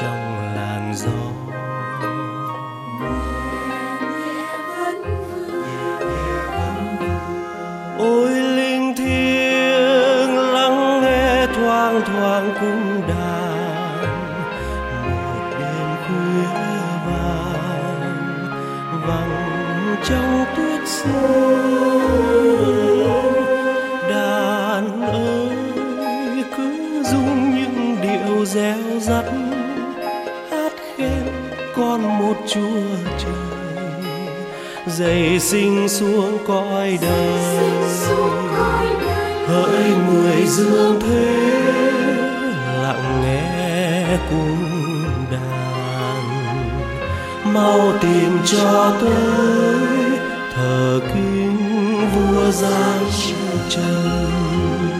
trong làn gió. Ôi, linh thiêng lắng nghe thoang thoảng cung đàn, một đêm khuya vàng vắng trong tuyết sương. Đàn ơi, cứ rung những điệu réo rắt phút một chúa trời. Dày sinh xuống cõi đời. Hỡi người dương thế, lặng nghe cung đàn. Mau tìm cho tôi, thờ kính vua giang trần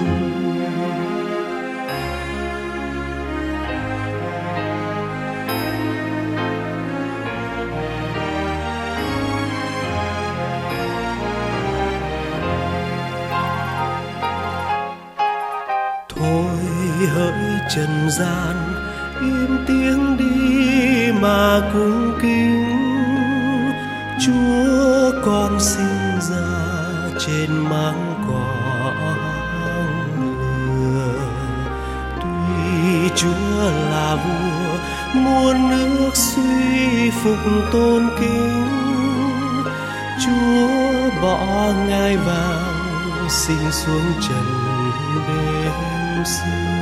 trần gian, im tiếng đi mà cung kính chúa con sinh ra trên máng cỏ lừa tuy chúa là vua, muôn nước suy phục tôn kính. Chúa bỏ ngai vàng sinh xuống trần đêm xưa.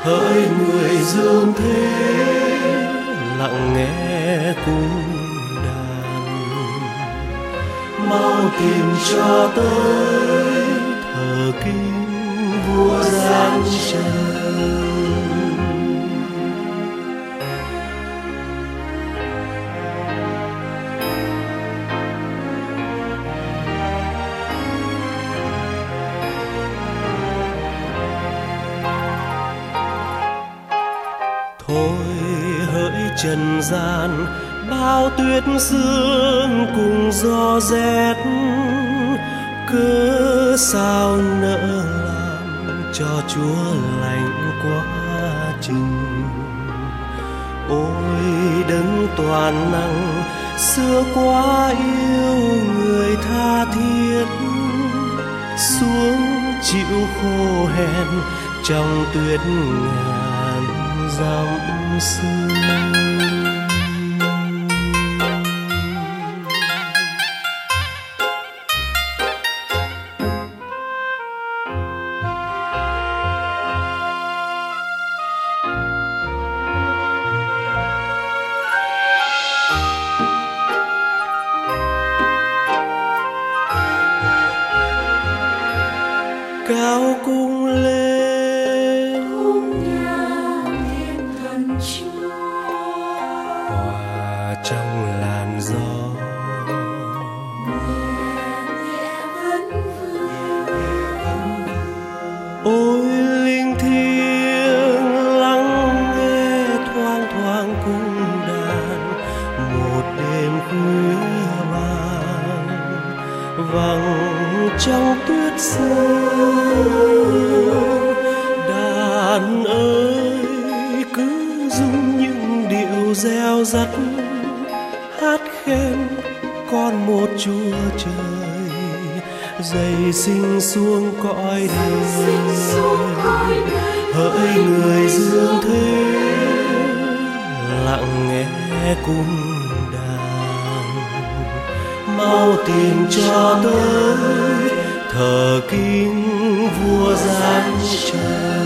Hỡi người dương thế, lặng nghe cung đàn. Mau tìm cho tới thờ kinh vua giang trời thôi hỡi trần gian, bao tuyết sương cùng gió rét, cớ sao nỡ làm cho chúa lạnh quá chừng? Ôi đấng toàn năng, xưa quá yêu người tha thiết, xuống chịu khô hèn trong tuyết ngàn dặm cao cung trong làn gió. Ôi, linh thiêng lắng nghe thoang thoảng cung đàn, một đêm khuya vàng vắng trong tuyết sương đàn ơi, cứ rung những điệu reo rắt khen con một chúa trời. Dày sinh xuống cõi đời hỡi người dương thế. Lặng nghe cung đàn. Mau tìm cho tới. Thờ kính vua giáng trời